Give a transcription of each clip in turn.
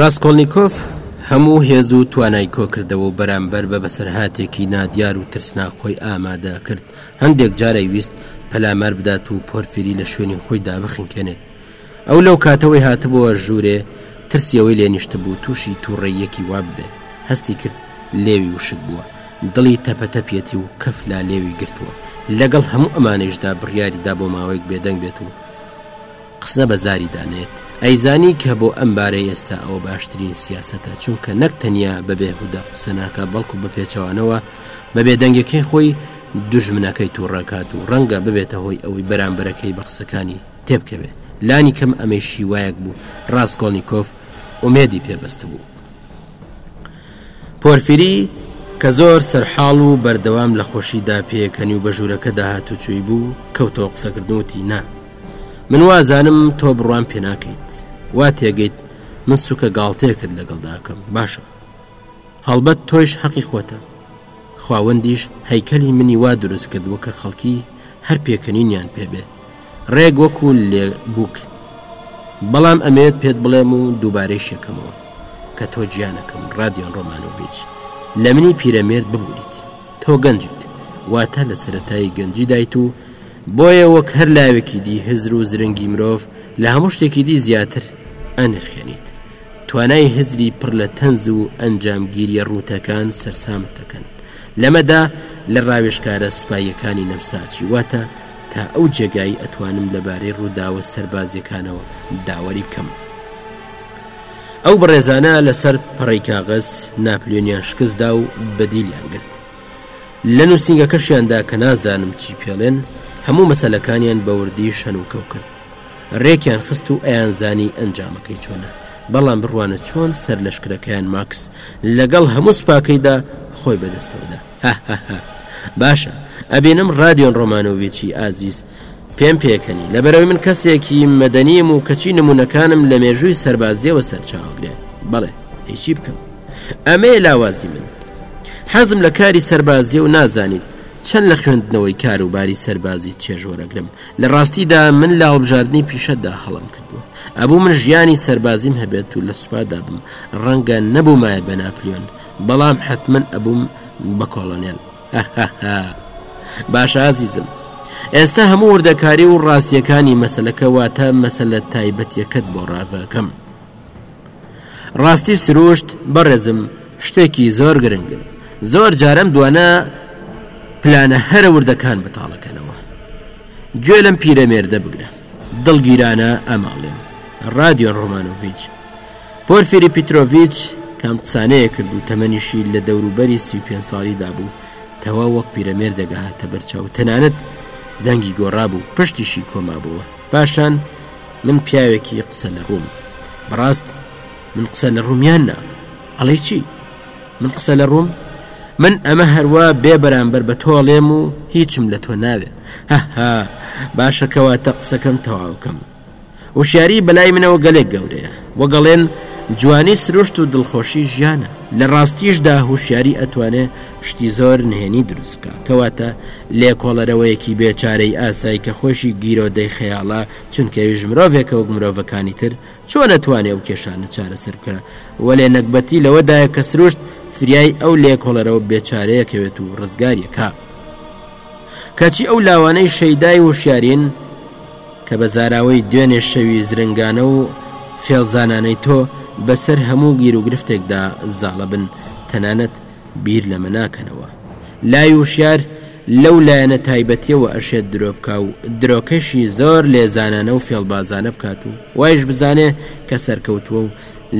ڕاستکۆلنییکۆف هەموو هێز و توانای کۆکردەوە و بەرامبەر بە بەسەرهاتێکی نادیار و ترسناخۆی ئامادە کرد هەندێک جارەی ویست پەلامار بدات و پۆرفری لە شوێنی خۆی دابخنکێنێت ئەو لەو کاتەوەی هاتبووە ژوورێ، ترسی ئەوەی لێ نیشتبوو تووشی تووڕەییەکی وا ببێ، هەستی کرد لێوی وشک بووە، دڵی تەپەتەپیەتی و کەف لا لێوی گرتووە، لەگەڵ هەموو ئەمانەیشدا بڕیاری دا بۆ ماوەیەک بێدەنگ بێت و قسە بە زاری دا نەیەت، ئەیزانی کە بۆ ئەم بارەی ئێستا ئەوە باشترین سیاسەتە، چونکە نەک تەنیا بە بێ هودە قسە ناکا بەڵکوو بە پێچەوانەوە بە بێدەنگیەکەی خۆی دوژمنەکەی تووڕ ئەکات و ڕەنگە ببێتە هۆی ئەوەی بەرامبەرەکەی بە قسەکانی تێبکەوێ، لانی کەم ئەمەیش هیوایەک بوو ڕاسکۆڵنیکۆف ئومێدی پێ بەستبوو. پۆرفیری کە زۆر سەرحاڵ و بەردەوام لە خۆشیدا پێکەنی و بە ژوورەکەدا هاتوچۆی بوو، کەوتەوە قسەکردن و وتی، نا، من وازانم تۆ بڕوام پێ ناکەیت، وا تێگەیت من سووکە گاڵتەیەکت لەگەڵدا ئەکەم، باشە، هەڵبەت تۆیش هەقی خۆتە. خواوەندیش هەیکەلی منی وا دروست کردووە کە خەڵکی هەر پێکەنینیان پێ بێ، ڕێک وەکو لێ بووک بەڵام ئەمەوێت پێت بڵێم و دووبارەی شەکەمەوە کە تۆ گیانەکەم ڕادیۆن ڕۆمانۆڤچ لە منی پیرەمێرد ببووریت تۆ گەنجیت واتە لە سەتایی گەنجی دایت و بۆیە وەک هەر لاوێکی دی هزر و زرنگی مرۆڤ لە هەموو شتێکی دی زیاتر ئەنرخێنیت توانای هزری پڕ لە تەنز و ئەنجامگیریە ڕووتەکان سەرسامت دەکەن لەمەدا لە ڕاوێشکارە سوپاییەکانی نەمساچی واتە تا ئەو جێگای ئەتوانم لەبارەی ڕووداوە سەربازیەکانەوە داوەری بکەم. ئەو بەڕێزانە لەسەر پەڕەی کاغەز ناپلیۆنیان شکستدا و بەدیلیان گرت. لە نووسنگەکەشیاندا کە نازانم چی پێڵێن هەموو مەسەلەکانیان بەوردی شەن و کەو کرد. ڕێکیان خست و ئەیانزانی ئەنجامەکەی چۆنە بەڵام بڕوانە چۆن سەرلەشکرەکەیان ماکس لەگەڵ هەموو سوپاکەیدا خۆی بەدەستەوەدا. هەهەهە باشە ئەبینم ڕادیۆن ڕۆمانۆڤیچی ئازیز پێم پێکەنی لەبەرەوەی من کەسێکی مەدەنیم و کەچی نمونونەکانم لە مێژووی سەربازیەوە سەرچاوەگرێ بەڵێ هیچی بکەم ئەمەیە لاوازی من حەزم لە کاری سەربازی و نازانیت چەند لە خوێندنەوەی کاروباری سەربازی چێژۆرەگرم لە ڕاستیدا من لە هەڵبژاردننی پیشەدا هەڵم کردووە ئەبوو من ژیانی سەربازیم هەبێت و لە سوپادا بم ڕەنگە نەبوومایە بە ناپلیۆن بەڵام حەتمەن ئەبووم بە کۆڵۆنێل. هەهەهە. باشە ئازیزم. ئێستا هەموو وردەکاری و ڕاستییەکانی مەسەلەکە واتە مەسەلە تایبەتیەکەت بۆ ڕاڤەکەم. ڕاستی سروشت بەڕێزم شتێکی زۆر گرنگن. زۆر جارەم دوانە پلانە هەرە وردەکان بەتاڵەکەنەوە. گوێ لەم پیرەمێردە بگرە. دڵگیرانە ئەماڵێم. ڕادیۆن ڕۆمانۆڤچ. پۆرفیری پیترۆڤیچ کام قسانەیە کرد و تەمەنیشی لە دەوروبەری سی و پێنج ساڵی دابوو تەواو وەک پیرەمێر دەگەهاتە بەرچاو تەنانەت دەنگی گۆڕابوو پشتیشی کۆمابووە پاشان من پیاوێکی قسە لە ڕووم بەڕاست من قسە لە ڕوومیان نا ئەڵێ چی من قسە لە ڕووم من ئەمە هەروە بێ بەرامبەر بە تۆڵێم و هیچم لە تۆ ناوێ هەها باشەکەواتە قسەکەم تەواوکەم وشیاری بەلای منەوە گەلێک گەورەیە، وەگەڵێن جوانی سروشت و دڵخۆشی ژیانە، لە ڕاستیشدا هوشیاری ئەتوانێ شتی زۆر نهێنی دروست بکا، کەواتە لێکۆڵەرەوەیەکی بێ چارەی ئاسای کە خۆیشی گیرۆدەی خەیاڵە، چونکە ئەویش مرۆڤێکە وەک مرۆڤەکانی تر، چۆن ئەتوانێ ئەو کێشانە چارەسەر بکا، وەلێ نەگبەتی لەوەدایە کە سروشت فریای ئەو لێکۆڵەرەوە بێ چارەیە کەوێت و ڕزگاری ئەکا، کەچی ئەو لاوانەی شەیدای وشیارین، کە بە زاراوەی دوێنێ شەوی زرنگانە و فێڵزانانەی تۆ بە سەر هەموو گیروگرفتێکدا زاڵە بن تەنانەت بیر لەمە ناکەنەوە لای وشیار لەو لایەنە تایبەتیەوە ئەشێت درۆ بکا و درۆکەشی زۆر لێزانانە و فێڵبازانە بکات و وایش بزانێ کە سەرکەوتووە و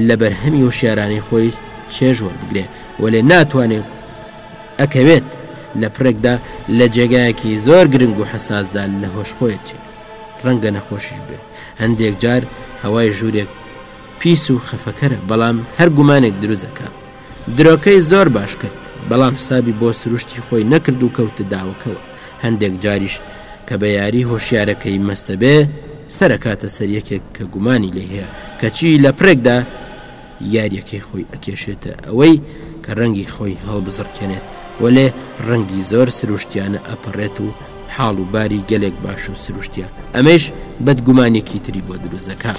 لە بەرهەمی وشیارانەی خۆی چێژ وەربگرێ وەلێ ناتوانێ ئەکەوێت لە پرێکدا لە جێگایەکی زۆر گرنگ و حەساسدا لە هۆش خۆیت چێت ڕەنگە نەخۆشیش بێت هەندێک جار هەوای ژوورێک پیس و خەفەکەرە بەڵام هەر گومانێک دروزەکە درۆکەی زۆر باش کرد بەڵام حسابی بۆ سروشتی خۆی نەکرد و کەوتە داوەکەوە هەندێک جاریش کە بە یاری هۆشیارەکەی مەستەبێ سەرەکاتە سەر یەکێک کە گومانی لێ هەیە کەچی لە پرێکدا یاریەکەی خۆی ئەکێشێتە ئەوەی کە ڕەنگی خۆی هەڵبزڕکێنێت وەلێ ڕەنگی زۆر سروشتیانە ئەپەڕێت و حاڵ و باری گەلێک باش و سروشتیە ئەمەیش بەدگومانێکی تری بۆ دروزەکە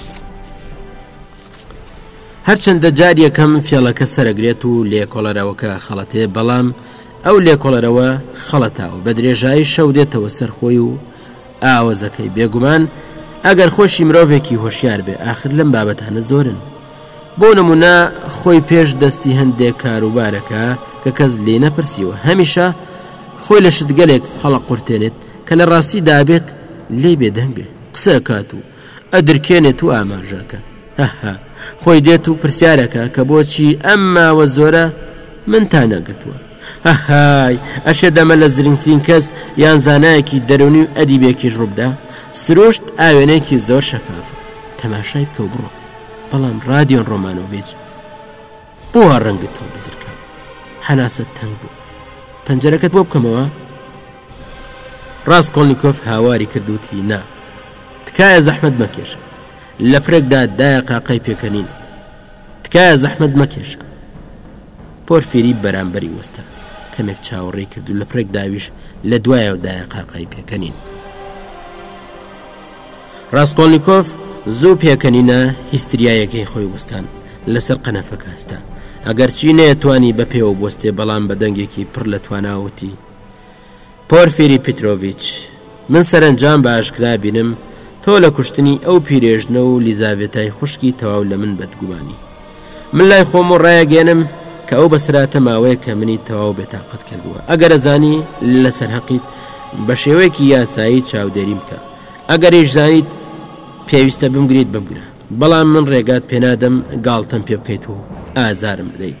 هەرچەندە جار یەکەم فێڵەکە سەرەگرێت و لێکۆڵەرەوەکە خەڵەتێ بەڵام ئەو لێکۆڵەرەوە خەڵەتاوە بە درێژایی شەو دێتەوە سەرخۆی و ئاوەزەکەی بێگومان ئەگەر خۆشی مرۆڤێکی هۆشیار بێ ئاخر لەم بابەتانە زۆرن بۆ نمونە خۆی پێش دەستی هەندێک کاروبارەکە کە کەس لێ نەپرسیوە هەمیشە خۆی لە شتگەلێک هەڵە قورتێنێت کە لە ڕاستی دابێت لێ بێدەنگ بێ قسەکات و ئەدرکێنێت و ئاماژەکە هەهە خۆی دێت و پرسیارەکە کە بۆچی ئەم ماوە زۆرە من تا نەگرتووە هەهای ئەشێ دەمە لە زرنگترین کەس یان زانایەکی دەرونی و ئەدی بێکیش ڕووبدا سروشت ئاوێنێکی زۆر شەفافە تەماشای بکەو بڕۆ بەڵام ڕادیۆن ڕۆمانۆڤچ بۆ وا ڕەنگت هەڵبزرکا هەناسەت تەنگ بوو پەنجەرەکەت بۆ بکەمەوە ڕاستکۆلنییکۆف هاواری کردوتی نا تکایە زەحمت مەکێشە لە پرێکدا دایە قاقای پێکەنین تکایە زەحمت مەکێشە پۆرفێری بەرامبەری وەستە کەمێک چاوەڕێ کرد و لە پرێک داویش لە دوایەوە دایە قاقای پێکەنین ڕاسکۆلنیکۆف زوو پێکەنینە هیستریایەکەی خۆی وەستان لەسەر قەنەفەکە هەستا ئەگەرچی نەیەتوانی بە پێوە بستێ بەڵام بە دەنگێکی پڕ لە تواناوتی پۆرفێری پیتۆڤچ من سەرنجام بە ئاشکرا بینم تۆ لە کوشتنی ئەو پیرێژنە و لیزاڤێتای خوشکی تەواو لە من بەدگومانی من لای خۆم و ڕایەگەێنم کە ئەو بەسراتە ماوەیە کە منی تەواو بێتاقەت کردووە ئەگەر ئەزانی لەسەر هەقیت بە شێوەیەکی یاسایی چاودێری بکە ئەگەریش زانیت پێویستە بمگریت بمگرە بەڵام من ڕێگات پێنادەم گاڵتەم پێ بکەیت و ئازارم بدەیت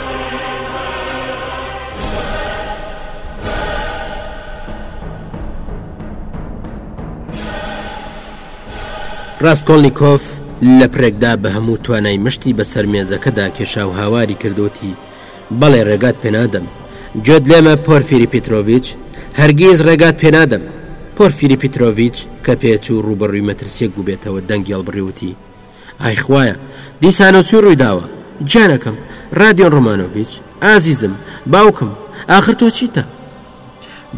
ڕاستکۆڵنیکۆف لە پرێکدا بە هەموو توانای مشتی بەسەر مێزەکەدا کێشا و هاواری کردوتی بەڵێ ڕێگات پێنادەم جۆت لێمە پۆرفیری پیتۆڤچ هەرگیز ڕێگات پێنادەم پۆرفیری پیتۆڤچ کە پێچ و ڕوبەڕوی مەترسیەک بووبێتەوە دەنگی هەڵبڕیوتی ئای خوایە دیسانەو چی ڕوویداوە؟ گیانەکەم، ڕادیۆن ڕۆمانۆڤیچ، ئازیزم، باوکم، ئاخر تۆ چیتە؟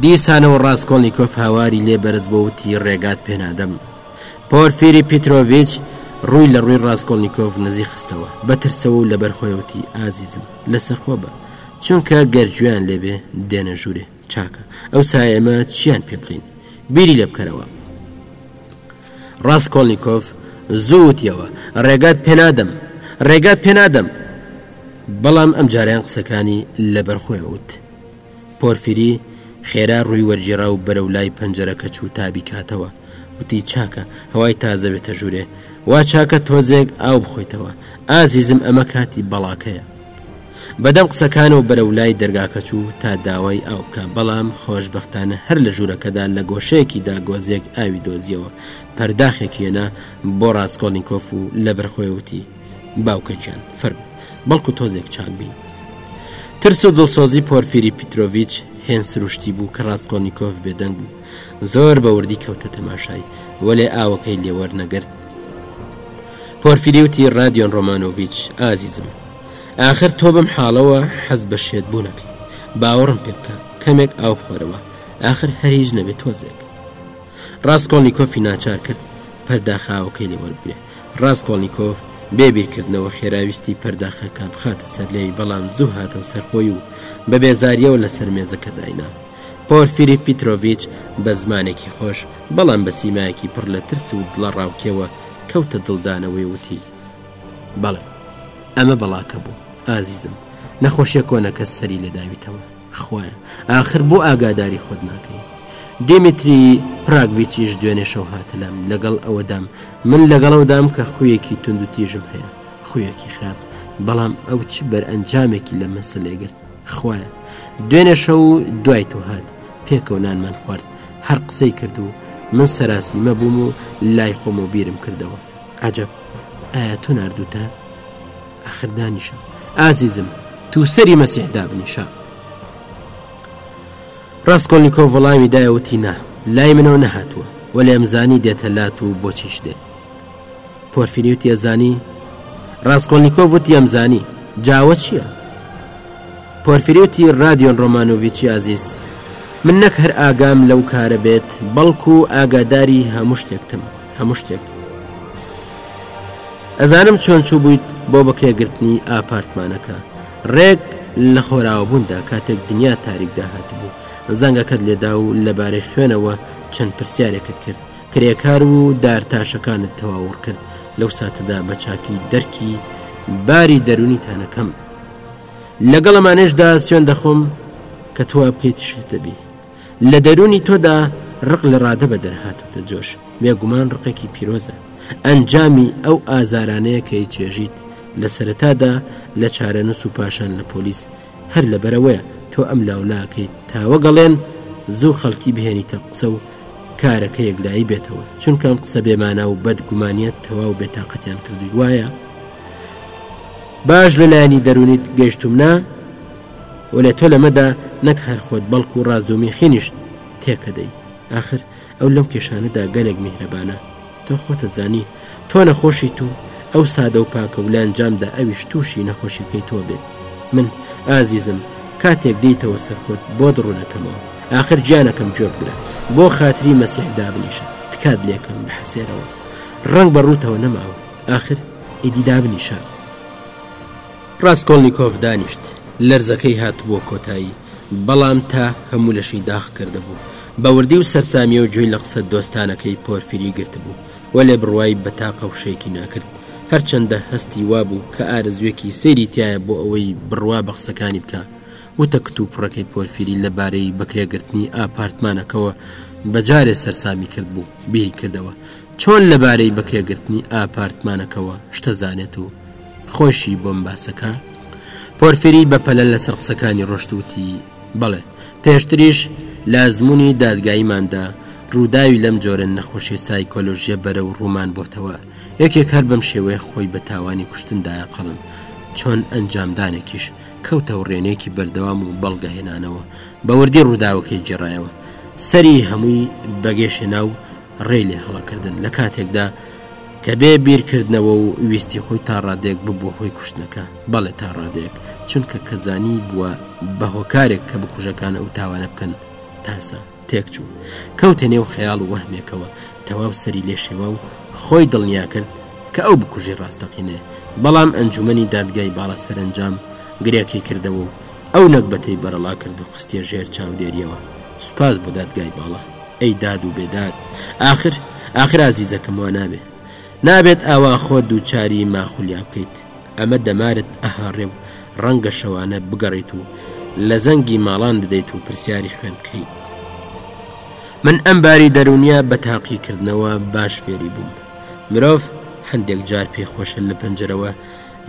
دیسانەوە ڕاستکۆڵنیکۆف هاواری لێ بەرز بۆ وتی ڕێگات پێ نادەم. پۆرفیری پیترۆڤیچ ڕووی لە ڕووی ڕاستکۆڵنیکۆف نزیک خستەوە، بە ترسەوە و لەبەر خۆی وتی ئازیزم، لەسەرخۆ بە، چونکە گەر گوێیان لێ بێ، دێنە ژوورێ. چاکە، ئەوسا ئێمە چییان پێ بڵێین؟ بیری لێ بکەرەوە. ڕاسکۆلنیکۆف زوو وتیەوە، ڕێگات پێ نادەم، ڕێگات پێ نادەم! بەڵام ئەمجارەیان قسەکانی لەبەر خۆی وت. پۆرفیری خێرا ڕووی وەرگێڕا و بەرەو لای پەنجەرەکە چوو تا بیکاتەوە. وتی، چاکە هەوای تازە بێتە ژوورێ. وا چاکە تۆزێک ئاو بخۆیتەوە. ئازیزم ئەمە کاتی بەڵاکەیە. بەدەم قسەکانەوە بەرەو لای دەرگاکە چوو تا داوای ئاو بکا بەڵام خۆشبەختانە هەر لە ژوورەکەدا لە گۆشەیەکی دا گۆزێک ئاوی دۆزیەوە پەرداخێکی هێنا بۆ ڕاسکۆڵنیکۆف و لەبەر خۆی وتی باوکە گیان فەرموو بەڵکو تۆزێک چاک بی ترس و دڵسۆزی پۆرفیری پیتۆڤچ هێن سروشتی بوو کە ڕاستکۆلنییکۆف بێدەنگ بوو زۆر بە وردی کەوتە تەماشای، وەلێ ئاوەکەی لێ وەرنەگرت. پۆرفیری وتی، ڕادیۆن ڕۆمانۆڤیچ ئازیزم، ئاخر تۆ بەم حاڵەوە حەز بە شێتبوون ئەکەیت، باوەڕم پێ بکە، کەمێک ئاو بخۆرەوە، ئاخر هەر هیچ نەبێ تۆزێک. ڕاسکۆڵنیکۆفی ناچار کرد پەرداخاوەکەی لێ وەربگرێ. ڕاسکۆڵنیکۆف بێ بیرکردنەوە خێرا ویستی پەرداخەکە بخاتە سەر لێوی، بەڵام زوو هاتەوە سەر خۆی و بە بێزارییەوە لەسەر مێزەکە داینا. پۆرفیری پیترۆڤیچ بە زمانێکی خۆش، بەڵام بە سیمایەکی پڕ لە ترس و دڵەڕاوکێوە کەوتە دڵدانەوەی و وتی، بەڵێ، ئەمە بەڵاکە بوو، ئازیزم، نەخۆشییە کۆنەکە سەری لێداویتەوە. خوایە، ئاخر بۆ ئاگاداری خۆت ناکەی؟ دیمیتری پراگڤیچیش دوێنێ شەو هاتە لام، لەگەڵ ئەوەدام، من لەگەڵەودام کە خوویەکی توندوتیژم هەیە، خوویەکی خراپ، بەڵام ئەو چ بەرئەنجامێکی لە مەسەلەی گرت؟ خوایە دوێنێ شەو و دوای تۆ هات پێکەوە نانمان خوارد هەر قسەی کرد و من سەراسیمە بووم و لای خۆم و بیرم کردەوە عجب ئایا تۆ نردوتە ئاخردانیشە ئازیزم تو سەری مەسیحدا بنیشە ڕاستکۆلنییکۆ وڵامی دایەوتی نا لای منەوە نەهاتووە وە لێمزانی دێتە لات و بۆچیش دێت پۆرفیری وتی ئەزانی ڕاستکۆلنیکۆڤ وتی ئەمزانی جاوە چییە پۆرفیری وتی رادیۆن ڕۆمانۆڤچی ئازیز من نەک هەر ئاگام لەو کارە بێت بەڵکو ئاگاداری هەموو شتێکتم هەموو شتێک ئەزانم چۆن چوو بوویت بۆ بەکرێگرتنی ئاپارتمانەکە ڕێک لە خۆراوەبووندا کاتێک دنیا تاریک داهات بوو زەنگەکەت لێدا و لەبارەی خوێنەوە چەند پرسیارێکت کرد کرێکار و دار تاشەکانت تەواور کرد لەو ساتەدا بە چاکی دەرکی باری دەرونی تانەکەم لەگەڵ ئەمانێشدا سوێن دەخۆم کە تۆوا بکەیت شت دەبی لە دەرونی تۆدا ڕق لە ڕادە بە دەرهاتوتە جۆش بێگومان ڕقێکی پیرۆزە ئەنجامی ئەو ئازارانەیە کەی چێژیت لە سەرەتادا لە چارەنووس و پاشان لە پۆلیس هەر لەبەرەوەیە تۆ ئەم لاو لاکەیت تاوەگەڵێن زوو خەلکی بهێنیتە قسە و کارەکە یەکلایی بێتەوە چونکە ئەم قسە بێمانا و بەد گومانیە تەواو بێتاقەتیان کردووی وایە باش لەلایانی دەرونیت گەشتوم نا وەلێ تۆ لەمەدا نەک هەر خۆت بەڵکو ڕازومی خینیشت تێکەدەی آخر ئەو لەم کێشانەدا گەلێک میهرەبانە تۆ خۆتە زانی تۆ نەخۆشی تو ئەو سادە و پاکە و لانجامدا ئەویش تووشی نەخۆشیەکەی تۆ بێت من ئازیزم کاتێک دیتەوە سەرخۆت بۆ دڕونەکەمەوە آخر گیانەکەم گوێ بگرە بۆ خاتری مەسیح دابنیشە تکات لێکەم بە حەسێرەوە ڕنگ بە ڕووتەوە نەماوە آخر ئیدی دابنیشە ڕاسکۆڵنیکۆف دانیشت. لەرزەکەی هاتبووە کۆتایی، بەڵام تا هەموو لەشی داخ کردبوو. بە وردی و سەرسامیی و گوێی لە قسە دۆستانەکەی پۆرفیری گرتبوو، وەلێ بڕوای بە تاقە وشەیەکی ناکرد. هەرچەندە هەستی وابوو کە ئارەزووێکی سەیری تیایە بۆ ئەوەی بڕوا بە قسەکانی بکا. وتە کتوپڕەکەی پۆرفیری لە بارەی بەکرێگرتنی ئاپارتمانەکەوە بە جارێ سەرسامی کردبوو. بیری کردەوە چۆن لە بارەی بەکرێگرتنی ئاپارتمانەکەوە شتە زانێت و، خۆیشی بۆم باسەکا؟ پۆرفیری بە پەلە لەسەر قسەکانی ڕۆشت وتی، بەڵێ، پێشتریش لە ئەزموونی دادگاییماندا ڕووداوی لەم جۆرە نەخۆشی سایکۆلۆژییە بەرەو ڕوومان بۆتەوە، یەکێک هەر بەم شێوەیە خۆی بە تاوانی کوشتن دایە قەڵەم، چۆن ئەنجامدانێکیش کەوتە وڕێنەیەکی بەردەوام و بەڵگەهێنانەوە بە وردی ڕووداوەکەی گێڕایەوە، سەری هەمووی بەگێشێنا و ڕێی لێ هەڵەکردن، لە کاتێکدا کە بێ بیرکردنەوە و ویستی خۆی تا ڕادەیەک ببووە هۆی کوشتنەکە، بەڵێ تا ڕادەیەک، چونکە کە زانیبووە بە هۆکارێک کە بکوژەکان ئەو تاوانە بکەن، تاسا، تێکچوو، کەوتە نێو خەیاڵ و وەهمێکەوە، تەواو سەری لێ شێوا و خۆی دڵنیا کرد کە ئەو بکوژی ڕاستەقینەیە، بەڵام ئەنجوومەنی دادگای باڵا سەرەنجام گرێکەی کردەوە و، ئەو نەگبەتەی بەرەڵا کرد و خستیە ژێر چاودێریەوە سوپاس بۆ دادگای باڵا ئەی داد و بێداد ئاخر ئاخر ئازیزەکەم وا نابێ نابێت ئاوا خۆت دووچاری ماخولیا بکەیت ئەمە دەمارت ئەهاڕێ و ڕەنگە شەوانە بگەڕێیت و لە زەنگی ماڵان بدەیت و پرسیاری خوێن بکەیت من ئەم باری دەرونیا بە تاقیکردنەوە باش فێری بووم مرۆڤ هەندێک جار پێی خۆشە لە پەنجەرەوە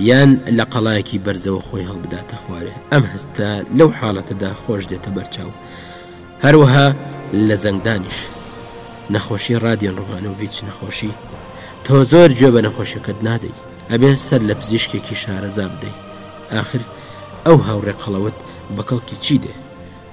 یان لە قەڵایەکی بەرزەوە خۆی هەڵبداتە خوارێ، ئەم هەستە لەو حاڵەتەدا خۆش دێتە بەرچاو. هەروەها لە زەنگدانیش. نەخۆشی ڕادیۆن ڕومانۆڤیچ نەخۆشی، تۆ زۆر گوێ بە نەخۆشەکەت نادەی، ئەبێ سەر لە پزیشکێکی شارەزا بدەی، ئاخر ئەو هاوڕێ قەڵەوەت بە کەڵکی چی دێ؟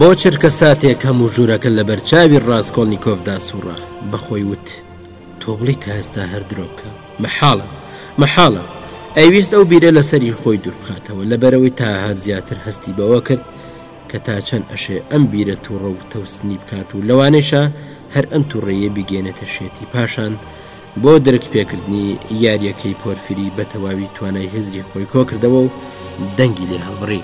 بۆ چرکە ساتێک هەموو ژوورەکە لە بەرچاوی ڕاستکۆڵنییکۆڤدا سوڕا بەخۆی وت تۆ بڵی تا ئێستا هەر درۆکە مەحاڵە مەحاڵە ئەویست ئەو بیرە لەسەری خۆی دوورخاتەوە لەبەرەوەی تاهات زیاتر هەستی بەوە کرد کە تا چەند ئەشێ ئەم بیرە تووڕە و تەوسنی بکات و لەوانەیشە هەر ئەم تووڕێیە بگەێنێتە شێتی پاشان بۆ درک پێکردنی یاریەکەی پۆرفیری بەتەواوی توانای هزری خۆی کۆکردەوە و دەنگی لێ هەڵبڕی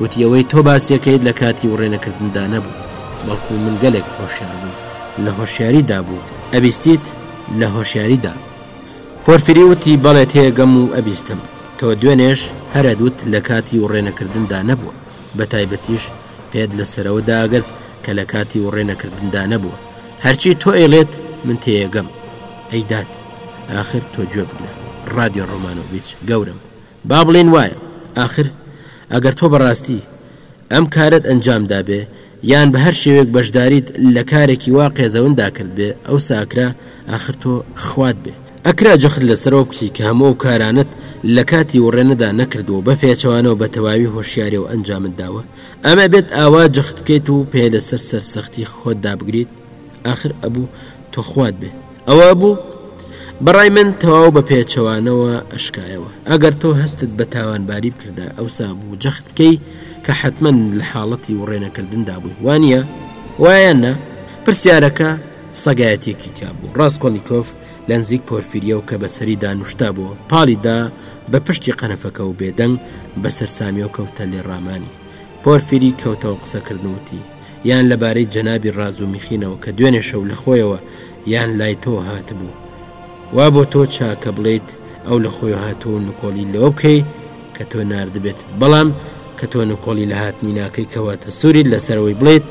وتی ئەوەی تۆ باسیەکەیت لە کاتی وڕێنەکردندا نەبوو بەڵکو من گەلێک هۆشیار بوو لە هۆشیاری دابوو ئەبیستیت لە هۆشیاریدا پۆرفری وتی بەڵێ تێگەم و ئەبیستم تۆ دوێنێش هەرەدوت لە کاتی وڕێنەکردندا نەبووە بە تایبەتیش پێت لە سەرەوە داگرت کە لە کاتی و ڕێنەکردندا نەبووە هەرچی تۆ ئەیڵێت من تێگەم ئەیدات آخر تۆ گوێ بگرە ڕادیۆ ڕۆمانۆڤچ گەورم با بڵێن وایە آخر ئەگەر تۆ بەڕاستی ئەم کارت ئەنجام دابێ یان بە هەر شێوێک بەشداریت لە کارێکی وا قێزەوندا کرد بێ ئەو ساکرا آخر تۆ خوات بێ ئەکرا جەخت لەسەرەوە بکری کە هەموو ئەو کارانەت لە کاتی وڕێنەدا نەکردووە و بە پێچەوانەوە بە تەواوی هۆشیاریەوە ئەنجامت داوە؟ ئەم ئەبێت ئاوا جەخت بکەیت و پێ لەسەر سەرسەختی خۆت دابگریت؟ ئاخر ئەبوو تۆ خوات بێ ئەوە ئەبوو؟ بە ڕای من تەواو بە پێچەوانەوە ئەشکایەوە. ئەگەر تۆ هەستت بە تاوانباری بکردا ئەوسا ئەبوو جەخت بکەی کە حەتمەن لە حاڵەتی وڕێنەکردن دابووی وانیە؟ وایە یان نا؟ پرسیارەکە سەگایەتیەکی تیابوو. ڕاسکۆڵنیکۆف لەنزیک پۆرفیریەوە کە بەسەریدا نوشتابوو، پاڵی دا بە پشتی قەنەفەکە و بێدەنگ بە سەرسامیەوە کەوتە لێ ڕامانی. پۆرفیری کەوتەوە قسەکردن و وتی، یان لەبارەی جەنابی ڕازومیخینەوە کە دوێنێ شەو لە خۆیەوە یان لای تۆوە هاتبوو، وا بۆ تۆ چاکە بڵێیت ئەو لە خۆیەوە هاتووە و نکۆڵی لەوە بکەی کە تۆ ناردبێتت، بەڵام کە تۆ نکۆڵی لە هاتنی ناکەی کەواتە سوریت لەسەرەوەی بڵێیت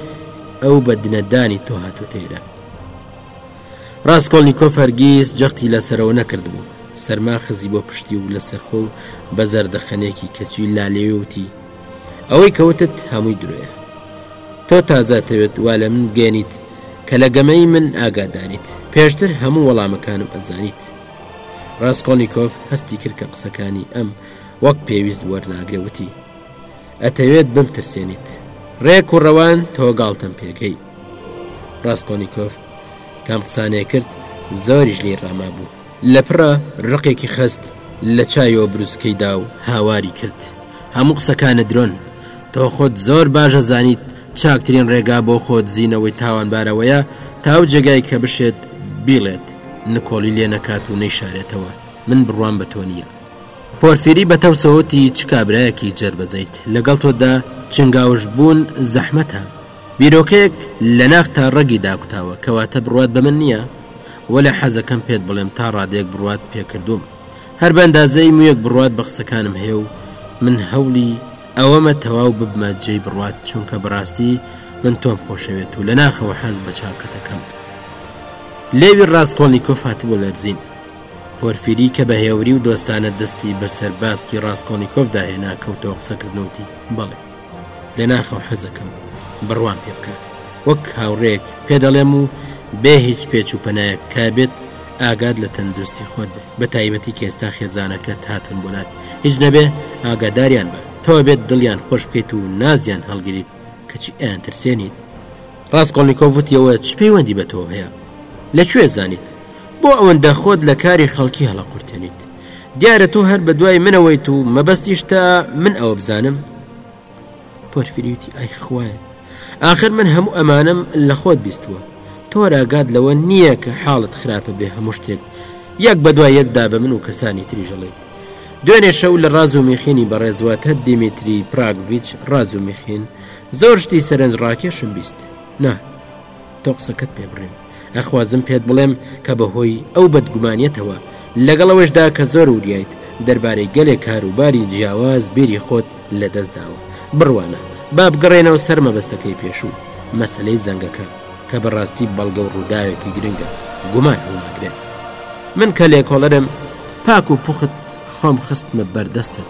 ئەو بە دنەدانی تۆ هاتووتە ئیران. ڕاسکۆڵنیکۆف هەرگیز جەختی لەسەرەوە نەکردبوو، سەرما خزی بۆ پشتی و لەسەرخۆ و بە زەردەخەنەیەکی کەچی لالێوێ وتی، ئەوەی کە وتت هەمووی درۆیە. تۆ تازە ئەتەوێت وا لە من بگەیەنیت کە لە گەمەی من ئاگاداریت، پێشتر هەموو وەڵامەکانم ئەزانیت. ڕاسکۆڵنیکۆف هەستی کرد کە قسەکانی ئەم وەک پێویست وەرناگرێ وتی، ئەتەوێت بمترسێنیت. ڕێک و ڕەوان تۆ گاڵتەم پێ کەی. ڕاسکۆنیکۆف کام قسانێ کرد زۆریش لێی ڕاما بوو لە پڕا ڕقێکی خەست لە چایۆ بروسکەی دا و هاواری کرد هەموو قسەکانە درۆن تۆ خۆت زۆر باشە زانیت چاکترین ڕێگا بۆ خۆ دزینەوەی تاوانبارەوەیە تاو جێگای کە بشێت بیڵێت نکۆڵی لێ نەکات و نەیشارێتەوە من بڕوام بە تۆ نییە پۆرفیری بە تەوسەوەتی چ کابرایەکی جەربەزەیت لەگەڵ تۆدا چنگاوش بوون زەحمەتە بیرۆکەیەک لە ناخ تا ڕەگی داکوتاوە کەواتە بڕوات بە من نییە؟ وەلا حەزەکەم پێت بڵێم تا ڕادەیەک بڕوات پێ کردووم هەر بە ئەندازەی مویەک بڕوات بە قسەکانم هەیە و من هەولی ئەوەمە تەواو ببمە جێی بڕوات چونکە بەڕاستی من تۆم خۆشەوێت و لە ناخەوە حەز بە چاکەتەکەم لێوی ڕاستکۆڵنیکۆف هاتبوو لەرزین پۆرفیری کە بە هێوری و دۆستانە دەستی بەسەر باسکی ڕاستکۆڵنیکۆفدا هێنا کەوتەوە قسەکردن وتی بەڵێ. لەناخەوە حەزەکەم بڕوام پێ بکە وەک هاوڕێیەک پێ دەڵێم و بێ هیچ پێچ و پەنایەک کا بێت ئاگات لە تەندروستی خۆت بێ بە تایبەتی کە ئێستا خێزانەکەت هاتوون بۆ لات هیچ نەبێ ئاگاداریان بە تەوە بێت دڵیان خۆش بکەیت و نازیان هەڵگریت کەچی ئەیان ترسێنیت ڕاستکۆڵنییکۆڤ وتیەوە چ پەیوەندی بە تۆ هەیە لە کوێ زانیت بۆ ئەوەندە خۆت لە کاری خەڵکی هەڵەقورتێنیت دیارە تۆ هەر بە دوای منەوەیت و مەبەستیش تا من ئەوە بزانم پۆرفریوتی ئای خوایە آخر من هەموو ئەمانم لە خۆت بیستووە تۆراگات لەوە نییە کە حاڵت خراپە بێ هەموو شتێک یەک بە دوای یەکدا بە من و کەسانی تریژەڵێت دوێنێ شەو لە ڕاز و میخینی بەڕێزوات هەر دیمیتری پراگڤچ ڕاز و میخین زۆر شتی سەرنج ڕاکێشم بیست نا تۆ قسەکەت پێ بڕیم ئەخوازم پێت بڵێم کە بەهۆی ئەو بەدگومانیەتەوە لەگەڵ ئەوەشدا کە زۆر وریایت دەربارەی گەلێک کاروباری جیاواز بیری خۆت لەدەست داوە بڕوانە با بگەڕێنەوە سەر مەبەستەکەی پێشوو مەسەلەی زەنگەکە کە بەڕاستی بەڵگە و ڕووداوێکی گرنگە گومان هەڵناگرێت من کە لێکۆڵەرم پاک و پوخت خۆم خستمە بەردەستت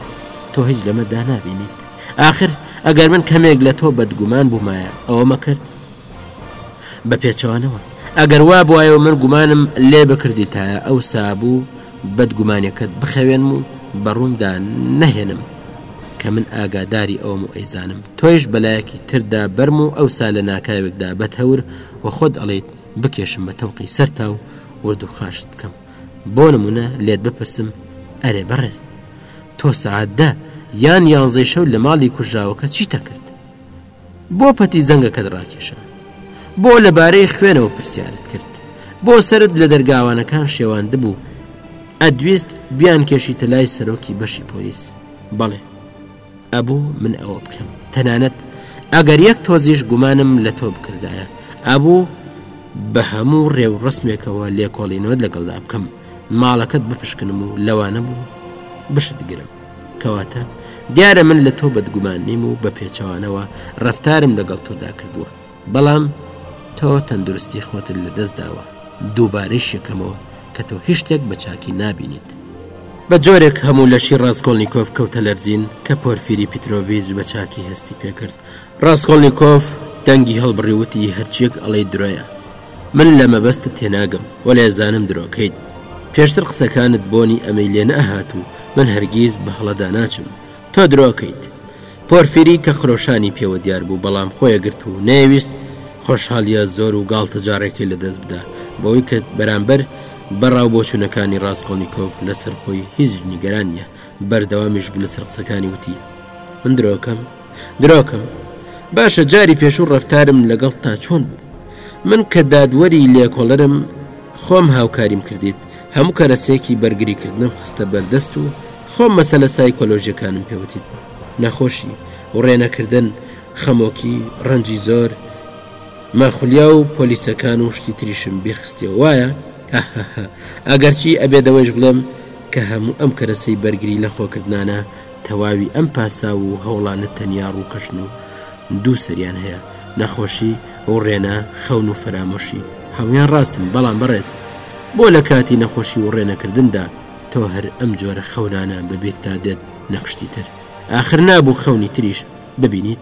تۆ هیچ لەمە دانابینیت آخر ئەگەر من کەمێک لە تۆ بەدگومان بوومایە ئەوە مەکرد بە پێچەوانەوە ئەگەر وابوایە و من گومانم لێ بکردیتایە ئەو سابوو بەد گومانەکەت بخەوێنم و بە ڕووندا نەهێنم کە من ئاگاداری ئەوم و ئەیزانم تۆیش بەلایەکی تردا بەرم و ئەو سا لە ناکاوێکدا بەت هەور و خۆت ئەڵیت بکێشم بە تەوقی سەرتا و وردو خاشت بکەم بۆ نمونە لێت بپرسم ئەرێ بەڕێست تۆ سعات دە یان یانزەی شەو لە ماڵی کوژراوەکە چیتە کرد بۆ پەتی زەنگەکەت ڕاکێشا؟ بۆ لەبارەی خوێنەوە پرسیارت کرد؟ بۆ سرت لە دەرگاوانەکان شێواندبوو؟ ئەدویست بیان کێشیتە لای سەرۆکی بەشی پۆلیس بەڵێ ئەبوو من ئەوە بکەم تەنانەت ئەگەر یەک تۆزیش گومانم لە تۆ بکردایە ئەبوو بە هەموو ڕێ و ڕسمێکەوە لێکۆڵینەوەت لەگەڵدا بکەم ماڵەکەت بپشکنم و لەوانە بوو بشت گرم کەواتە دیارە من لە تۆ بەدگومان نیم و بە پێچەوانەوە ڕفتارم لەگەڵ تۆدا کردووە بەڵام تۆ تەندروستی خۆتت لە دەست داوە دووبارەی شەکەمەوە کە تۆ هیچ شتێک بە چاکی نابینیت بە جۆرێک هەموو لەشی ڕاستکۆلنییکۆف کەوتە لەرزین کە پۆرفیری پیتۆڤچ بە چاکی هەستی پێکرد ڕاستکۆلنییکۆف دەنگی هەڵبڕیوتی هەرچیەک ئەڵێی درۆیە من لە مەبەستت تێناگەم وەلێ زانم درۆکەیت پێشتر قسەکانت بۆنی ئەمەی لێ نەهات و من هەرگیز بە هەڵەدا ناچم تۆ درۆکەیت پۆرفیری کە خرۆشانی پێوە دیار بوو بەڵام خۆیە گرت و نەیویست خۆشحالیە زۆر و گاڵتە جارێکی لە دەست بدا بەوەی کە بەرامبەر بەڕاو بۆچوونەکانی ڕاستکۆڵنییکۆف لەسەر خۆی هیچ نیگەران نیە بەردەوامیش بوو لەسەر قسەکانی وتی من درۆکەم؟ دراکەم، باشە جاری پێشوو ڕەفتارم لەگەڵتدا چۆن بوو؟ من کە دادوەری لێکۆڵەرم خۆم هاوکاریم کردیت، هەموو کەرەسەیەکی بەرگریکردنم خستە بەردەست و خۆم مەسەلە سایکۆلۆژیەکانم پێ وتیت، نەخۆشی، وڕێنەکردن، خەمۆکی، ڕەنجی زۆر، ماخولیا و پۆلیسەکان و شتی تریشم بیرخستیەوە وایە؟ هەهەهە ئەگەرچی ئەبێ دەوەیش بڵێم کە هەموو ئەم کەرەسەی بەرگری لەخۆکردنانە تەواوی ئەم پاساو و هەوڵانە تەنیا ڕووکەشن و دوو سەریان هەیە، نەخۆشی و ڕێنە، خەون و فەرامۆشی. هەموویان ڕاستن، بەڵام بەڕێز، بۆ لە کاتی نەخۆشی و ڕێنەکردندا تۆ هەر ئەم جۆرە خەونانە بە بیرتا دێت نەک شتی تر؟ ئاخر نابوو خەونی تریش ببینیت؟